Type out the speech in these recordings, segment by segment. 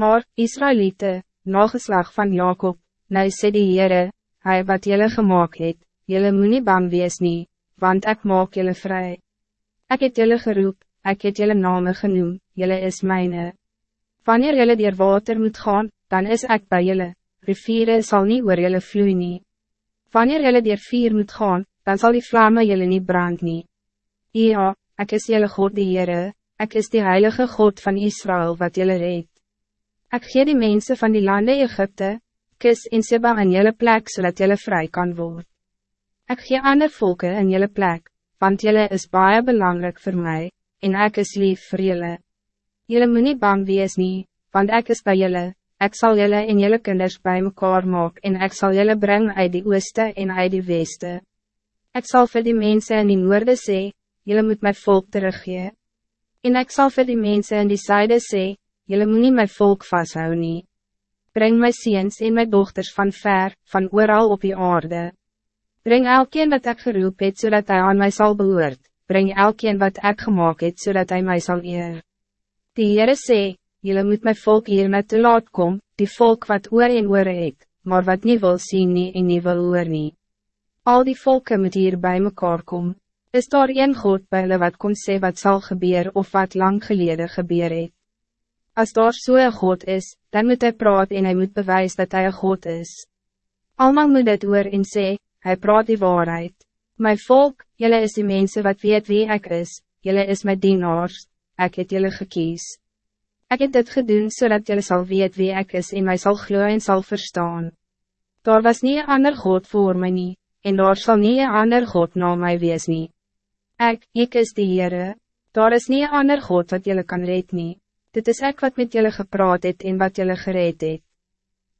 Maar, Israëlieten, nageslag van Jacob, nou sê die Heere, hy wat jylle gemaakt het, jylle moet nie bang wees nie, want ik maak jylle vrij. Ik het jylle geroep, ik het jylle name genoem, jylle is mijne. Wanneer jylle dier water moet gaan, dan is ik bij jylle, riviere sal nie oor jylle vloei nie. Wanneer jylle dier vier moet gaan, dan zal die vlamme jylle nie brand nie. Ja, ik is jylle God die Heere, ik is die heilige God van Israël wat jylle reed. Ik gee die mensen van die landen Egypte, Kis en Seba in jylle plek zodat jylle vrij kan worden. Ik gee ander volken in jylle plek, want jylle is baie belangrijk voor mij, en ik is lief voor jylle. Jylle moet nie bang wees nie, want ik is bij jylle, ik zal jylle en jylle kinders bij mekaar maak en ik zal jylle brengen uit die ooste en uit die weste. Ik zal voor die mensen in die noorde sê, jylle moet my volk teruggee. En ik zal voor die mensen in die zijde sê, jylle moet nie my volk vasthou nie. Breng my seens en my dochters van ver, van ooral op die aarde. Breng elkeen wat ik geroep het, zodat hij aan mij zal behoort. Breng elkeen wat ik gemaakt het, zodat hij mij zal eer. Die Heere sê, jylle moet my volk hier met te laat kom, die volk wat oor en oor het, maar wat niet wil zien nie en nie wil oor nie. Al die volken moet hier bij mekaar kom. Is daar een God by hulle wat kon sê wat zal gebeuren of wat lang geleden gebeur het? As daar so een God is, dan moet hij praat en hij moet bewijzen dat hij een God is. Almal moet dit oor en sê, hij praat die waarheid. My volk, jelle is die mensen wat weet wie ik is, jelle is my dienaars, ik het jelle gekies. Ik heb dit gedoen zodat jelle zal weet wie ik is en mij zal gloeien en zal verstaan. Daar was niet een ander God voor mij niet, en daar zal niet een ander God na mij wees niet. Ik, ik is de Heere, daar is niet een ander God wat jelle kan red niet. Dit is ek wat met jelle gepraat het en wat jelle gereed het.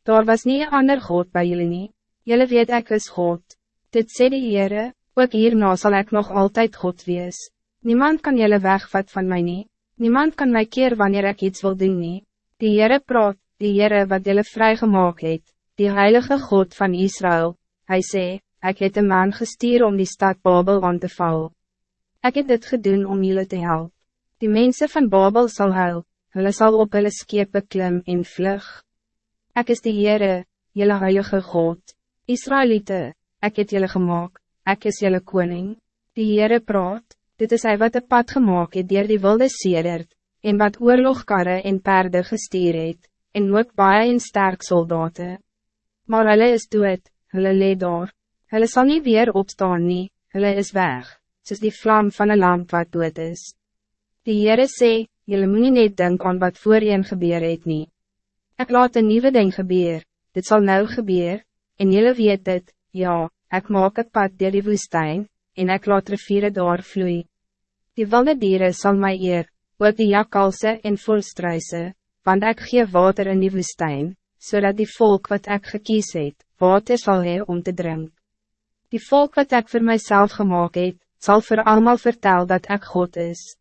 Daar was niet een ander God bij jullie niet. Jullie weet ek is God. Dit sê die Heere, ook hierna zal ik nog altijd God wees. Niemand kan jullie wegvat van mij niet. Niemand kan mij keer wanneer ik iets wil doen nie. Die Heere praat, die Heere wat jullie vrijgemaakt het, die heilige God van Israël. Hij sê, ik het een man gestuur om die stad Babel aan te val. Ik heb dit gedaan om jullie te helpen. Die mensen van Babel zal huil, hulle sal op hulle skepe klim en vlug. Ik is die Heere, jylle heilige God. Israëlieten, ik het jullie gemaakt, ik is jullie koning. Die Heere praat, dit is hy wat de pad gemaakt het dier die wilde sedert, en wat oorlogkarre en perde gestuur het, en ook baie en sterk soldaten. Maar hulle is dood, hulle leed daar, hulle sal nie weer opstaan nie, hulle is weg, soos die vlam van een lamp wat dood is. Die Heere sê, jylle moet nie net denk aan wat voorheen gebeur het nie. Ek laat een nieuwe ding gebeur, dit zal nou gebeur, en jullie weet het, ja, ik maak het pad door die woestijn, en ik laat riviere daar vloei. Die wilde dieren zal mij eer, ook die jakalse en volstruise, want ik geef water in die woestijn, zodat die volk wat ik gekies het, water zal hee om te drinken. Die volk wat ik voor mijzelf gemaakt het, zal voor allemaal vertellen dat ik God is.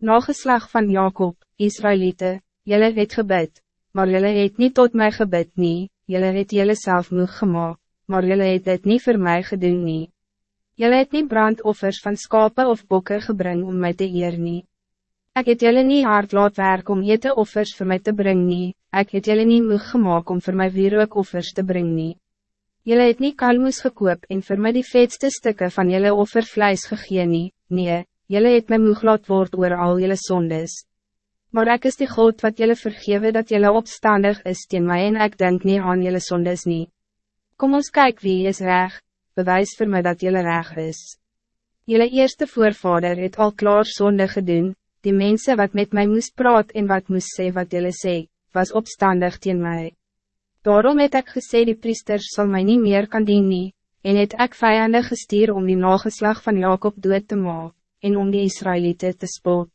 Nageslag van Jacob, Israëlieten, jullie het gebed, maar jullie het niet tot mij gebed nie, jullie het jullie zelf moeg gemaakt, maar jullie het dit niet voor mij gedoen nie. Jullie het niet brandoffers van skape of bokken gebring om mij te eer nie. Ek het jullie niet hard laat werk om ete offers voor mij te brengen nie, ek het jullie niet moeg gemaakt om voor mij wierookoffers te brengen nie. Jullie het niet kalmoes gekoop en voor mij die vetste stukken van jullie offervlees gegee nie, nee, jullie het my moeg laat word oor al jullie zondes. Maar ik is die God wat jullie vergeven dat jullie opstandig is tegen mij en ik denk niet aan jullie zondes niet. Kom ons kijk wie is reg, bewijs voor mij dat jullie reg is. Jullie eerste voorvader het al klaar zonde gedoen, die mensen wat met mij moest praat en wat moest sê wat jullie sê, was opstandig tegen mij. Daarom het ik gesê die priesters zal mij niet meer kan dien nie, en het ek vijanden gestuur om die nageslag van Jacob dood te maken, en om die Israëlieten te spot.